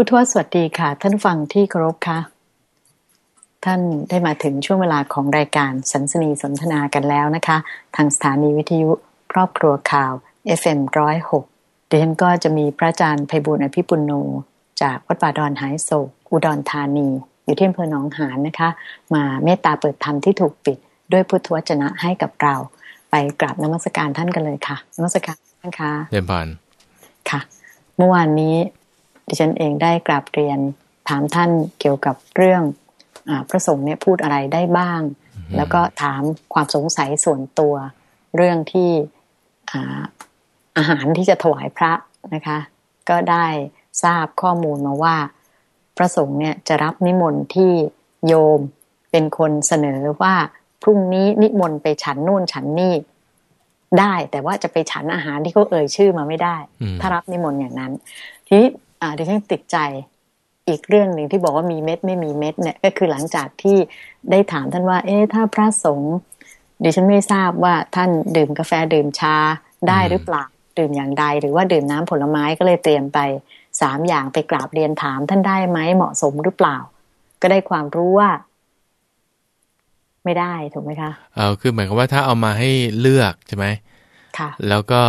พุทธวสวัสดีค่ะ ท่านฟังที่เคารพค่ะ ท่านได้มาถึงช่วงเวลาของรายการสันสนีสนทนากันแล้วนะคะ ทางสถานีวิทยุครอบครัวข่าว FM106 เดี๋ยวฉันก็จะมีพระอาจารย์ไพบุญอภิปุโนจากวัดป่าดอนหายโศกอุดรธานี อยู่ที่อำเภอหนองหานนะคะ มาเมตตาเปิดธรรมที่ถูกปิด ด้วยพุทธวจนะให้กับเรา ไปกราบนมัสการท่านกันเลยค่ะนมัสการท่านคะเรียนพรค่ะ เมื่อวานนี้ ดิฉันเองได้กราบเรียนถามท่านเกี่ยวกับเรื่องอาพระสงฆ์เนี่ยพูดอะไรได้บ้าง แล้วก็ถามความสงสัยส่วนตัว เรื่องที่อาอาหารที่จะถวายพระนะคะ ก็ได้ทราบข้อมูลมาว่า พระสงฆ์เนี่ยจะรับนิมนต์ที่โยมเป็นคนเสนอว่าพรุ่งนี้นิมนต์ไปฉันนู่นฉันนี่ได้แต่ว่าจะไปฉันอาหารที่เขาเอ่ยชื่อมาไม่ได้อืมถ้ารับนิมนต์อย่างนั้น ทีนี้ อ่าดิฉันติดใจอีกเรื่องหนึ่งที่บอกว่ามีเม็ดไม่มีเม็ดเนี่ยก็คือหลังจากที่ได้ถามท่านว่า เอ๊ะถ้าพระสงฆ์ดิฉันไม่ทราบว่าท่านดื่มกาแฟดื่มชาได้หรือเปล่าดื่มอย่างใด หรือว่าดื่มน้ำผลไม้ก็เลยเตรียมไปสามอย่างไปกราบเรียนถามท่านได้ไหมเหมาะสมหรือเปล่า ก็ได้ความรู้ว่า ไม่ได้ถูกไหมคะเอาคือหมายความว่าถ้าเอามาให้เลือกใช่ไหมค่ะ แล้วก็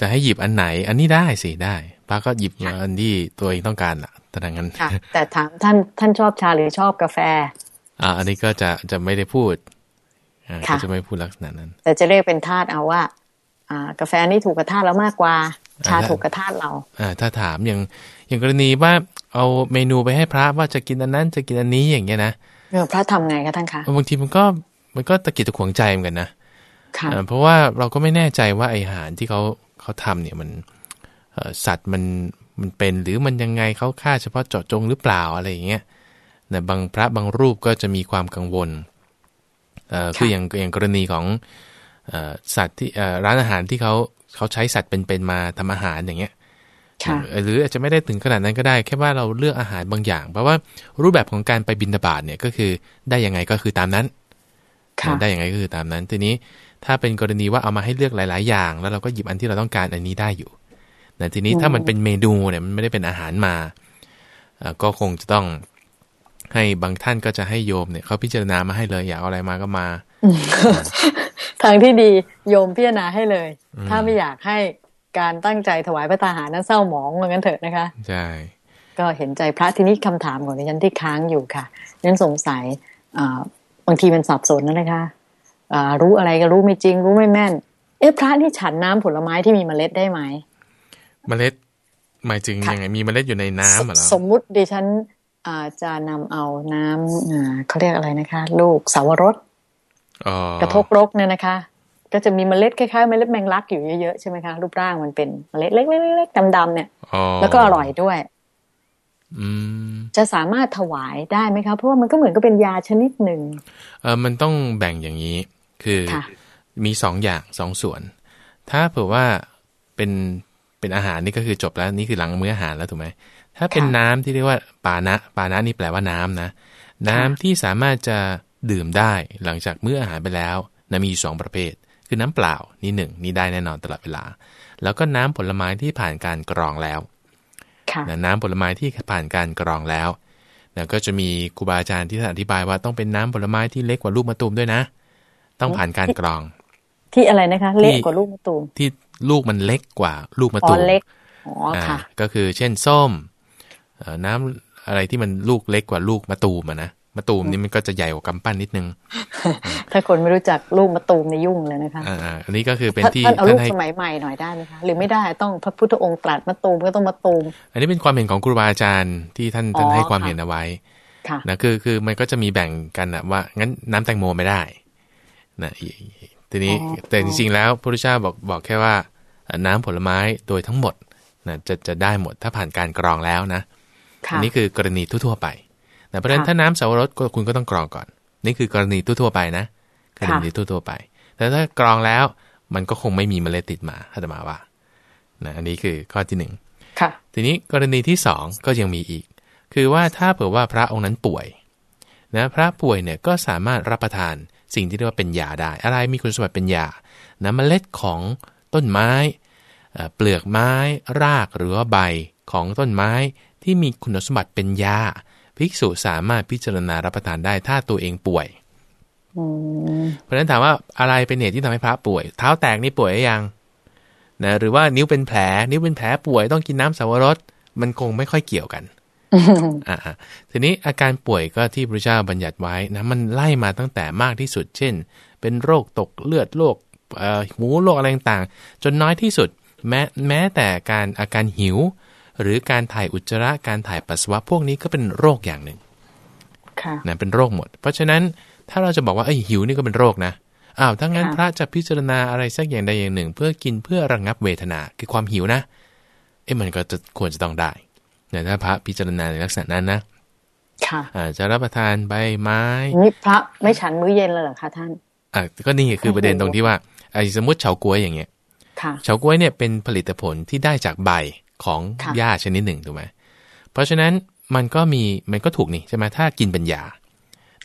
จะให้หยิบอันไหน อันนี้ได้สิได้ พระก็หยิบมาอันที่ตัวเองต้องการอะแต่ดังนั้นค่ะ แต่ถามท่านท่านชอบชาหรือชอบกาแฟ อ่า อันนี้ก็จะจะไม่ได้พูดอ่าค่ะก็จะไม่พูดลักษณะนั้น แต่จะเรียกเป็นทาสเอาว่า อ่า กาแฟนี่ถูกกับทาสแล้วมากกว่า ชาอ่าถูกกับทาสเรา อ่า ถ้าถามอย่างอย่างกรณีว่าเอาเมนูไปให้พระว่าจะกินอันนั้นจะกินอันนี้อย่างเงี้ยนะเออพระทำไงคะท่านคะบางทีมันก็มันก็ตะกิดตะขวงใจเหมือนกันนะค่ะอ่าเพราะว่าเราก็ไม่แน่ใจว่าไออาหารที่เขาเขาทำเนี่ยมันเอ่อ สัตว์มันมันเป็นหรือมันยังไงเขาฆ่าเฉพาะเจาะจงหรือเปล่าอะไรอย่างเงี้ยแต่บางพระบางรูปก็จะมีความกังวลเอ่อคืออย่างอย่างกรณีของเอ่อสัตว์ที่เอ่อร้านอาหารที่เขาเขาใช้สัตว์เป็นๆมาทำอาหารอย่างเงี้ยค่ะเอ่อหรืออาจจะไม่ได้ถึงขนาดนั้นก็ได้ แค่ว่าเราเลือกอาหารบางอย่าง เพราะว่ารูปแบบของการไปบินทบาทเนี่ยก็คือได้ยังไงก็คือตามนั้นค่ะได้ยังไงก็คือตามนั้น ทีนี้ถ้าเป็นกรณีว่าเอามาให้เลือกหลาย ๆ อย่าง แล้วเราก็หยิบอันที่เราต้องการอันนี้ได้อยู่ แต่ทีนี้ถ้ามันเป็นเมนูเนี่ยมันไม่ได้เป็นอาหารมาเอ่อก็คงจะต้องให้บางท่านก็จะให้โยมเนี่ยเขาพิจารณามาให้เลย อยากเอาอะไรมาก็มา ทางที่ดีโยมพิจารณาให้เลย ถ้าไม่อยากให้การตั้งใจถวายพระตาหารนั้นเศร้าหมองเหมือนกันเถอะนะคะใช่ก็เห็นใจพระทีนี้คำถามของดิฉันที่ค้างอยู่ค่ะดิฉันสงสัยอ่าบางทีมันสับสนนะนะคะอ่ารู้อะไรก็รู้ไม่จริง รู้ไม่แม่น เอ๊ะพระที่ฉันน้ำผลไม้ที่มีเมล็ดได้ไหม เมล็ดหมายถึงค่ะยังไงมีเมล็ดอยู่ในน้ำเหรอสมมุติดิฉันอ่าจะนำเอาน้ำอ่าเขาเรียกอะไรนะคะ ลูกสาวรสอ๋อกระทกรกเนี่ยนะคะ ก็จะมีเมล็ดคล้ายๆเมล็ดแมงลักอยู่เยอะๆใช่ไหมคะรูปร่างมันเป็นเมล็ดเล็กๆๆๆดำๆเนี่ยอ๋อแล้วก็อร่อยด้วยอืมจะสามารถถวายได้ไหมคะเพราะว่ามันก็เหมือนกับเป็นยาชนิดหนึ่งเออมันต้องแบ่งอย่างนี้ คือค่ะมีสองอย่างสองส่วน ถ้าเผื่อว่าเป็น เป็นอาหารนี่ก็คือจบแล้วนี่คือหลังมื้ออาหารแล้วถูกไหมถ้าเป็นค่ะน้ำที่เรียกว่าปานะปานะนี่แปลว่าน้ำนะ น้ำที่สามารถจะดื่มได้หลังจากมื้ออาหารไปแล้วนะมีอยู่สองประเภท คือน้ำเปล่านี่หนึ่งนี่ได้แน่นอนตลอดเวลา แล้วก็น้ำผลไม้ที่ผ่านการกรองแล้วค่ะนะน้ำผลไม้ที่ผ่านการกรองแล้วนะก็จะมีครูบาอาจารย์ที่ท่านอธิบายว่าต้องเป็นน้ำผลไม้ที่เล็กกว่าลูกมะตูมด้วยนะ ต้องผ่านการกรอง ที่อะไรนะคะ เล็กกว่าลูกมะตูมที่ลูกมันเล็กกว่าลูกมะอ๋ตูอมเล็กอ๋ออ่าค่ะก็คือเช่นส้มเอ่อน้ำอะไรที่มันลูกเล็กกว่าลูกมะตูมอะนะมะตูมนี่มันก็จะใหญ่กว่ากำปั้นนิดนึง ถ้าคนไม่รู้จักลูกมะตูมในยยุ่งเลยนะคะอ่าๆอันนี้ก็คือเป็นท่านที่ท่านเอาลูท่านกให้สมัยใหม่หน่อยได้ไหมคะหรือไม่ได้ต้องพระพุทธองค์ตรัสมะตูมก็ต้องมะตูม อันนี้เป็นความเห็นของครูบาอาจารย์ที่ท่านอ๋อท่านให้ความค่ะเห็นเอาไว้ค่ะนะคือคือมันก็จะมีแบ่งกันนะว่างั้นน้ำแตงโมไม่ได้นะอี ทีนี้อ๋อแต่จริงๆแล้วพระพุทธเจ้าบอกบอกแค่ว่าเอ่อน้ำผลไม้โดยทั้งหมดนะจะจะได้หมดถ้าผ่านการกรองแล้วนะค่ะอันนี้คือกรณีทั่วๆไปนะเพราะฉะนั้นค่ะถ้าน้ำสาวรสก็คุณก็ต้องกรองก่อน นี่คือกรณีทั่วๆไปนะกรณีทั่วๆไป แต่ถ้ากรองแล้วมันก็คงไม่มีเมล็ดติดมาถ้าจะมาว่านะอันนี้คือข้อที่หนึ่งค่ะทีนี้กรณีที่สองก็ยังมีอีก คือว่าถ้าเผื่อว่าพระองค์นั้นป่วยนะพระป่วยเนี่ยก็สามารถรับประทาน สิ่งที่เรียกว่าเป็นยาได้ อะไรมีคุณสมบัติเป็นยานะเมล็ดของต้นไม้เอ่อเปลือกไม้ รากหรือว่าใบของต้นไม้ที่มีคุณสมบัติเป็นยาภิกษุสามารถพิจารณารับประทานได้ถ้าตัวเองป่วยอืมเพราะฉะนั้นถามว่าอะไรเป็นเหตุที่ทำให้พระป่วย เท้าแตกนี่ป่วยหรือยังนะหรือว่านิ้วเป็นแผล นิ้วเป็นแผลป่วยต้องกินน้ำสาวรสมันคงไม่ค่อยเกี่ยวกัน อ่าๆทีนี้อาการป่วยก็ที่พระเจ้าบัญญัติไว้นะมันไล่มาตั้งแต่มากที่สุด เช่น เป็นโรคตกเลือดโรคเอ่อหูโรคอะไรต่างๆ จนน้อยที่สุด แม้แม้แต่การอาการหิว หรือการถ่ายอุจจาระการถ่ายปัสสาวะพวกนี้ก็เป็นโรคอย่างหนึ่งค่ะนะเป็นโรคหมด เพราะฉะนั้นถ้าเราจะบอกว่าเอ้ยหิวนี่ก็เป็นโรคนะอ้าวถ้างั้นค่ะพระจะพิจารณาอะไรสักอย่างใดอย่างหนึ่ง เพื่อกินเพื่อระงับเวทนาคือความหิวนะเอ้ยมันก็จะควรจะต้องได้ นะถ้าพระพิจารณาในลักษณะนั้นนะค่ะอาจจะรับประทานใบไม้นี่พระไม่ฉันมื้อเย็นเลยเหรอคะท่านอะก็นี่คือประเด็นตรงที่ว่าไอ้สมมติเฉาก๊วยอย่างเงี้ยค่ะเฉาก๊วยเนี่ยเป็นผลิตผลที่ได้จากใบของค่ะหญ้าชนิดหนึ่งถูกไหมเพราะฉะนั้นมันก็มีมันก็ถูกนี่ใช่ไหมถ้ากินเป็นยา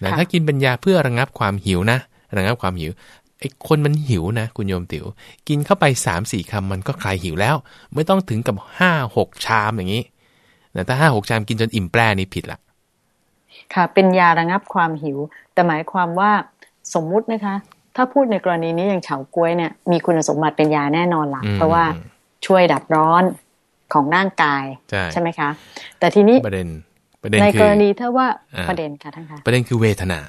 นะถ้ากินเป็นยาเพื่อระงับความหิวนะระงับความหิวไอ้คนมันหิวนะ คุณโยมติ๋วกินเข้าไป3ามสี่คำมันก็คลายหิวแล้ว ไม่ต้องถึงกับห้าหกชามอย่างนี้ นะถ้าห้าหกชามกินจนอิ่มแปรนี่ผิดละค่ะ เป็นยาระงับความหิว แต่หมายความว่าสมมุตินะคะ ถ้าพูดในกรณีนี้อย่างเฉาก๊วยเนี่ยมีคุณสมบัติเป็นยาแน่นอนละอืมเพราะว่าช่วยดับร้อนของร่างกายใช่ไหมคะ แต่ทีนี้ประเด็นประเด็นในคืกอรณีถ้าว่าอ่าประเด็นค่ะท่านคะประเด็นคือเวทนา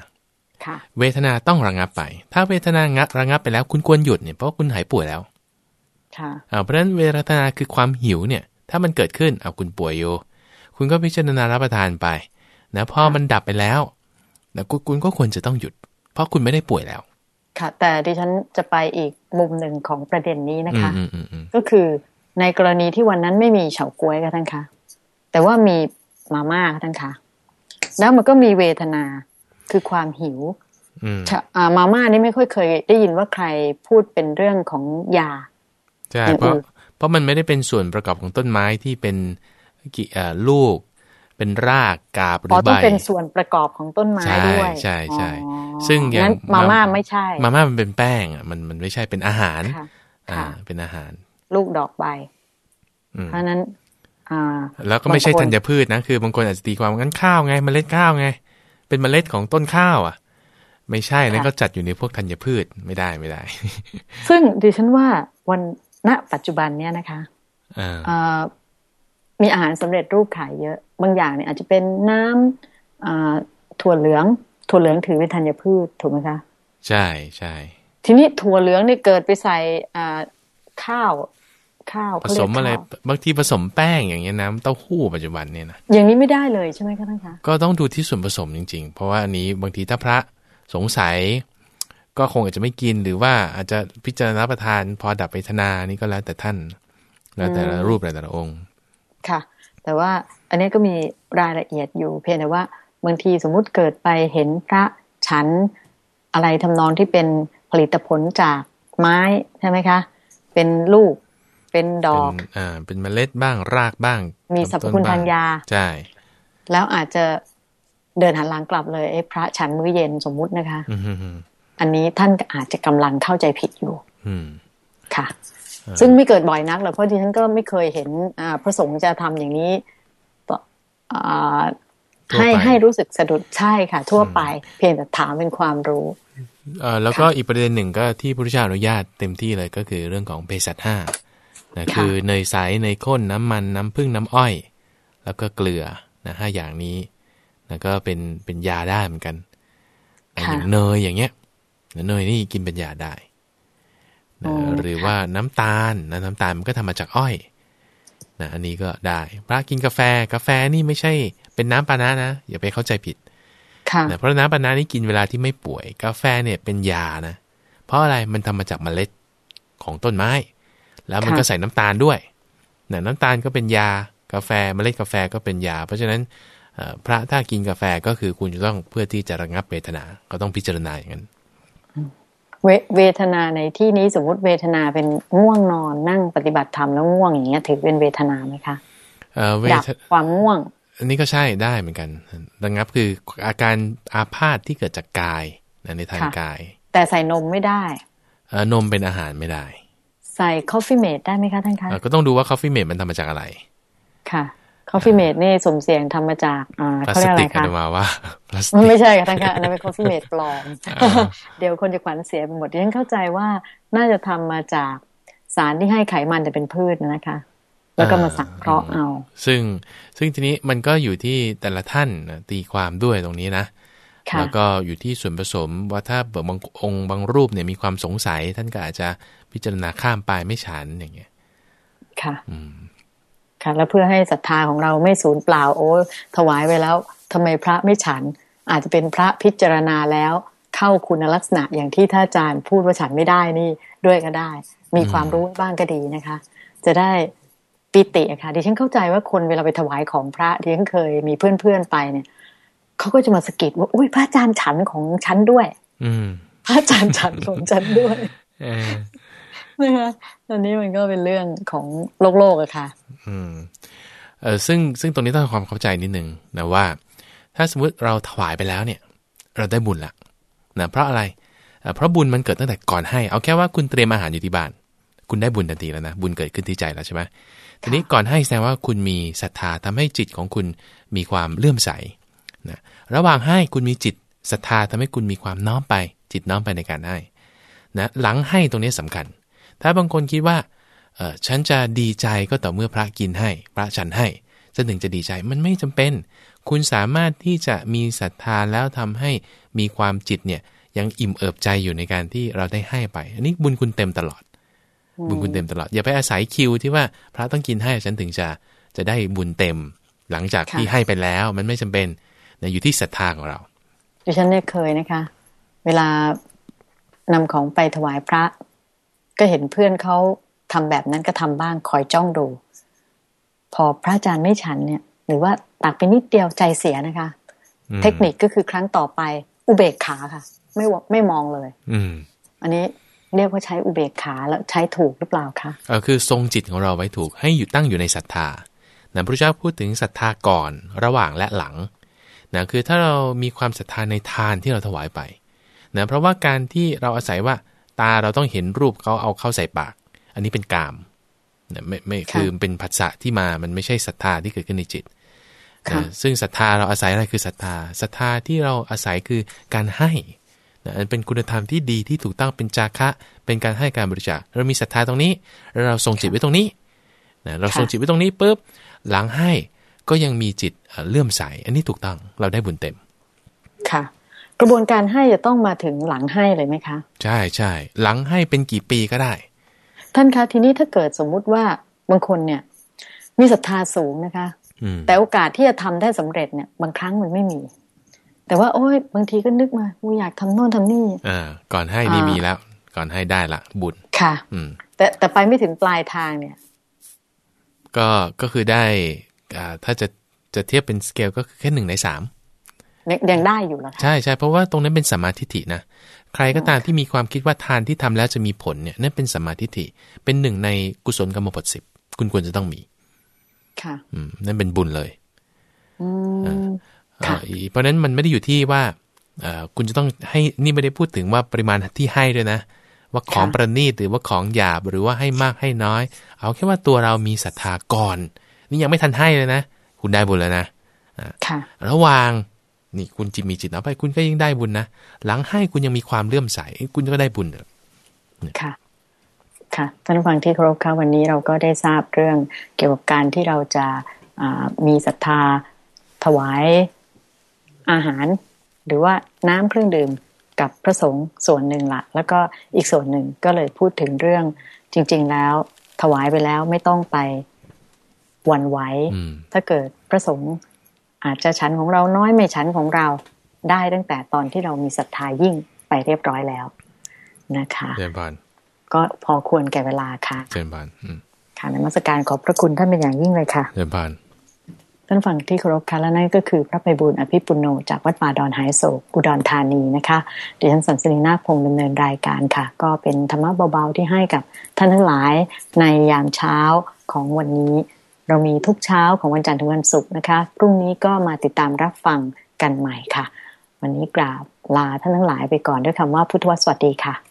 ค่ะ เวทนาต้องระงับไป ถ้าเวทนางัระงับไปแล้วคุณควรหยุดเนี่ยเพราะว่าคุณหายป่วยแล้ว ค่ะอ่าเพราะฉะนั้นเวทนาคือความหิวเนี่ย ถ้ามันเกิดขึ้นเอาคุณป่วยอยู่ คุณก็พิจารณารับประทานไปนะพอมันดับไปแล้วนะคุณคุณก็ควรจะต้องหยุด เพราะคุณไม่ได้ป่วยแล้ว ค่ะ แต่ดิฉันจะไปอีกมุมหนึ่งของประเด็นนี้นะอืมคะอืมอืมอืมก็คือในกรณีที่วันนั้นไม่มีเฉาก๊วยค่ะท่านคะแต่ว่ามีมาม่าค่ะท่านคะแล้วมันก็มีเวทนาคือความหิวอืมชะอ่ามาม่านี่ไม่ค่อยเคย ได้ยินว่าใครพูดเป็นเรื่องของยาใช่อย่างเพราะอื่นเพราะมันไม่ได้เป็นส่วนประกอบของต้นไม้ที่เป็นกี่อ่า ลูก เป็นรากกาบหรือ๋ออใบต้องเป็นส่วนประกอบของต้นไม้ใช่ด้วยใช่ใช่อ๋อซึ่งอย่างงั้นมาม่าไม่ใช่ มาม่ามันเป็นแป้งอะมันมันไม่ใช่เป็นอาหารค่ะอ่าค่ะเป็นอาหาร ลูกดอกใบอืมเพราะฉะนั้นอ่าแล้วก็ไม่ใช่บางคนธัญพืชนะ คือบางคนอาจจะตีความว่างั้นข้าวไงเมล็ดข้าวไง เป็นเมล็ดของต้นข้าว อะ ไม่ใช่นั่นก็จัดอยู่ในพวกธัญพืชไม่ได้ไม่ได้ ซึ่งดิฉันว่าวันณปัจจุบันเนี่ยนะคะอ่าเอ่อ มีอาหารสำเร็จรูปขายเยอะ บางอย่างเนี่ยอาจจะเป็นน้ำอ่าถั่วเหลือง ถั่วเหลืองถือเป็นธัญพืชถูกไหมคะ ใช่ใช่ทีนี้ถั่วเหลืองเนี่ยเกิดไปใส่อ่าข้าวข้าวผเขาสเยกมอะไรข้าวบางทีผสมแป้งอย่างเงี้ยน้ำเต้าหู้ปัจจุบันเนี่ยนะอย่างนี้ไม่ได้เลยใช่ไหมคะท่านคะก็ต้องดูที่ส่วนผสมจริง ๆ เพราะว่าอันนี้บางทีถ้าพระสงสัย ก็คงอาจจะไม่กินหรือว่าอาจจะพิจารณาประทาน พอดับเวทนานี่ก็แล้วแต่ท่าน แล้วแต่ละรูปแล้วแต่ละองค์ ค่ะ แต่ว่าอันนี้ก็มีรายละเอียดอยู่เพียงแต่ว่าบางทีสมมุติเกิดไปเห็นพระฉันอะไรทำนองที่เป็นผลิตผลจากไม้ใช่ไหมคะ เป็นลูกเป็นดเป็อกนอ่าเป็นเมล็ดบ้างรากบ้าง มีสรรพคุณทางยาใช่แล้วอาจจะเดินหันหลังกลับเลยไอ้พระฉันมื้อเย็นสมมุตินะคะอืมอืมอืมอันนี้ท่านอาจจะกำลังเข้าใจผิดอยู่ อืมค่ะ ซึ่งไม่เกิดบ่อยนักหรอกเพราะดิฉันก็ไม่เคยเห็นอ่าพระสงฆ์จะทำอย่างนี้ต่ออ่าทั่วให้ไปให้รู้สึกสะดุดใช่ค่ะ ทั่วไป เพียงแต่ถามเป็นความรู้เอ่อแล้วก็อีกประเด็นหนึ่งก็ที่พระพุทธเจ้าอนุญาตเต็มที่เลยก็คือเรื่องของเภสัชห้านะค่ะคือเนยใสเนยข้นน้ำมันน้ำผึ้งน้ำอ้อย แล้วก็เกลือนะห้าอย่างนี้นะก็เป็นเป็นยาได้เหมือนกันนะอย่างเนยอย่างเงี้ยนะเนยนี่กินเป็นยาได้ นะหรือว่าน้ำตาลนะน้ำตาลมันก็ทำมาจากอ้อยนะอันนี้ก็ได้พระกินกาแฟกาแฟนี่ไม่ใช่เป็นน้ำปานะนะอย่าไปเข้าใจผิดค่ะนะเพราะน้ำปานานี่กินเวลาที่ไม่ป่วย กาแฟเนี่ยเป็นยานะ เพราะอะไรมันทำมาจากเมล็ดของต้นไม้ แล้วมันค่ะก็ใส่น้ำตาลด้วยนะน้ำตาลก็เป็นยากาแฟเมล็ดกาแฟก็เป็นยา เพราะฉะนั้นเอ่อพระถ้ากินกาแฟก็คือคุณจะต้องเพื่อที่จะระงับเวทนา ก็ต้องพิจารณาอย่างนั้น เวเวทนาในที่นี้สมมุติเวทนาเป็นง่วงนอนนั่งปฏิบัติธรรมแล้วง่วงอย่างเงี้ยถือเป็นเวทนาไหมคะเอ่อเวดับทความง่วง อันนี้ก็ใช่ได้เหมือนกันระงับคืออาการอาพาธที่เกิดจากกายนะในทางค่ะกาย แต่ใส่นมไม่ได้เอ่อนมเป็นอาหารไม่ได้ ใส่คอฟฟี่เมดได้ไหมคะท่านคะเอ่อก็ต้องดูว่าคอฟฟี่เมดมันทำมาจากอะไร ค่ะ คอฟฟี่เมดนี่สมเสียงทำมาจากอ่าพลาเขาสเรียกอะไรติกคะนะมาว่าพลาสติกไม่ใช่ค่ะท่านคะอันนั้นเป็นคอฟฟี่เมดปลอมอ่าเดี๋ยวคนจะขวัญเสียไปหมดดิฉันเข้าใจว่าน่าจะทำมาจากสารที่ให้ไขมันแต่เป็นพืชนะคะ แล้วก็มาสังเคราะห์เอา ซึ่งซึ่งทีนี้มันก็อยู่ที่แต่ละท่านนะตีความด้วยตรงนี้นะค่ะแล้วก็อยู่ที่ส่วนผสมว่าถ้าเบิกบางองค์บางรูปเนี่ยมีความสงสัย ท่านก็อาจจะพิจารณาข้ามไปไม่ฉันอย่างเงี้ย ค่ะอืม ค่ะ แล้วเพื่อให้ศรัทธาของเราไม่สูญเปล่าโอ้ถวายไปแล้วทำไมพระไม่ฉัน อาจจะเป็นพระพิจารณาแล้วเข้าคุณลักษณะอย่างที่ท่านอาจารย์พูดว่าฉันไม่ได้นี่ด้วยก็ได้ มีความรู้บ้างก็ดีนะคะ จะได้ปิติอะค่ะดิฉันเข้าใจว่าคนเวลาไปถวายของพระดิฉันเคยมีเพื่อนๆไปเนี่ยเขาก็จะมาสะกิดว่าอุ้ยพระอาจารย์ฉันของฉันด้วย อืมพระอาจารย์ฉันของฉันด้วยเออ นะคะตอนนี้มันก็เป็นเรื่องของโลกโลกอะค่ะ อืมเออซึ่งซึ่งตรงนี้ต้องทำความเข้าใจนิดนึงนะว่า ถ้าสมมติเราถวายไปแล้วเนี่ย เราได้บุญละนะเพราะอะไรเพราะบุญมันเกิดตั้งแต่ก่อนให้ เอาแค่ว่าคุณเตรียมอาหารอยู่ที่บ้าน คุณได้บุญทันทีแล้วนะ บุญเกิดขึ้นที่ใจแล้วใช่ไหมทีนี้ก่อนให้แสดงว่าคุณมีศรัทธาทำให้จิตของคุณมีความเลื่อมใสนะระหว่างให้คุณมีจิตศรัทธาทำให้คุณมีความน้อมไป จิตน้อมไปในการให้นะหลังให้ตรงนี้สำคัญ ถ้าบางคนคิดว่าเออฉันจะดีใจก็ต่อเมื่อพระกินให้ พระฉันให้ฉันถึงจะดีใจมันไม่จำเป็น คุณสามารถที่จะมีศรัทธาแล้วทำให้มีความจิตเนี่ยยังอิ่มเอิบใจอยู่ในการที่เราได้ให้ไป อันนี้บุญคุณเต็มตลอด บุญคุณเต็มตลอด อย่าไปอาศัยคิวที่ว่าพระต้องกินให้ฉันถึงจะจะได้บุญเต็ม หลังจากค่ะที่ให้ไปแล้วมันไม่จำเป็นนะอยู่ที่ศรัทธาของเราดิฉันเนี่ยเคยนะคะ เวลานำของไปถวายพระ ก็เห็นเพื่อนเขาทำแบบนั้นก็ทำบ้างคอยจ้องดู พอพระอาจารย์ไม่ฉันเนี่ย หรือว่าตักไปนิดเดียวใจเสียนะคะอืมเทคนิคก็คือครั้งต่อไป อุเบกขาค่ะ ไม่วไม่มองเลย อืม อันนี้เรียกว่าใช้อุเบกขาแล้วใช้ถูกหรือเปล่าคะเออคือทรงจิตของเราไว้ถูกให้อยู่ตั้งอยู่ในศรัทธานะพระเจ้าพูดถึงศรัทธาก่อนระหว่างและหลังนะคือถ้าเรามีความศรัทธาในทานที่เราถวายไปนะเพราะว่าการที่เราอาศัยว่า ตาเราต้องเห็นรูปเขาเอาเข้าใส่ปาก อันนี้เป็นกามนะไม่ไม่คือเป็นผัสสะที่มามันไม่ใช่ศรัทธาที่เกิดขึ้นในจิตค่ะนะซึ่งศรัทธาเราอาศัยอะไรคือศรัทธาศรัทธาที่เราอาศัยคือการให้นะอันเป็นคุณธรรมที่ดีที่ถูกต้องเป็นจาคะ เป็นการให้การบริจาคเรามีศรัทธาตรงนี้แล้วเราทรงจิตไว้ตรงนี้นะเราทรงจิตไว้ตรงนี้ปุ๊บหลังให้ก็ยังมีจิตเอ่อเลื่อมใส อันนี้ถูกต้องเราได้บุญเต็มค่ะ กระบวนการให้จะต้องมาถึงหลังให้เลยไหมคะ ใช่ใช่หลังให้เป็นกี่ปีก็ได้ ท่านคะทีนี้ถ้าเกิดสมมุติว่าบางคนเนี่ย มีศรัทธาสูงนะคะอืมแต่โอกาสที่จะทำได้สำเร็จเนี่ย บางครั้งมันไม่มี แต่ว่า โอ้ยบางทีก็นึกมากูอยากทำโน่นทำนี่อ่าก่อนให้นี่อ่ามีมีแล้ว ก่อนให้ได้ละบุญค่ะ อืม แต่แต่ไปไม่ถึงปลายทางเนี่ย ก็ก็คือได้อ่าถ้าจะจะเทียบเป็นสเกลก็คือแค่หนึ่งในสาม ยังยังได้อยู่แล้วค่ะใช่ใช่เพราะว่าตรงนั้นเป็นสัมมาทิฏฐินะใครก็ตามที่มีความคิดว่าทานที่ทำแล้วจะมีผลเนี่ยนั่นเป็นสัมมาทิฏฐิเป็นหนึ่งในกุศลกรรมบทสิบคุณควรจะต้องมี ค่ะ อืมนั่นเป็นบุญเลยอืมเอ่ค่ะอเพราะฉะนั้นมันไม่ได้อยู่ที่ว่าเอ่อคุณจะต้องให้นี่ไม่ได้พูดถึงว่าปริมาณที่ให้ด้วยนะ ว่าของประณีตหรือว่าของหยาบหรือว่าให้มากให้น้อย เอาแค่ว่าตัวเรามีศรัทธาก่อน นี่ยังไม่ทันให้เลยนะ คุณได้บุญแล้วนะค่ะระหว่าง นี่คุณจิตมีจิตเอาไปคุณก็ยิ่งได้บุญนะหลังให้คุณยังมีความเลื่อมใสคุณก็ได้บุญเถอะค่ะค่ะท่านผู้ฟังที่เคารพค่ะวันนี้เราก็ได้ทราบเรื่องเกี่ยวกับการที่เราจะอ่ามีศรัทธาถวายอาหาร หรือว่าน้ำเครื่องดื่มกับพระสงฆ์ส่วนหนึ่งละแล้วก็อีกส่วนหนึ่งก็เลยพูดถึงเรื่องจริง ๆ แล้ว ถวายไปแล้วไม่ต้องไปหวั่นไหวอืมถ้าเกิดพระสงฆ์ อาจจะชั้นของเราน้อยไม่ชั้นของเราได้ตั้งแต่ตอนที่เรามีศรัทธายิ่งไปเรียบร้อยแล้วนะคะเจริญพรก็พอควรแก่เวลาค่ะเจริญพรอืมค่ะนมัสการขอบพระคุณท่านเป็นอย่างยิ่งเลยค่ะเจริญพรท่านฟังที่เคารพค่ะและนั่นก็คือพระไพบูลย์อภิปุโนจากวัดป่าดอนหายโศกอุดรธานีนะคะดิฉันสันสนีนาคพงศ์ดำเนินรายการค่ะ ก็เป็นธรรมะเบาๆที่ให้กับท่านทั้งหลายในยามเช้าของวันนี้ เรามีทุกเช้าของวันจันทร์ถึงวันศุกร์นะคะ พรุ่งนี้ก็มาติดตามรับฟังกันใหม่ค่ะ วันนี้กราบลาท่านทั้งหลายไปก่อนด้วยคำว่าพุทธวสวัสดีค่ะ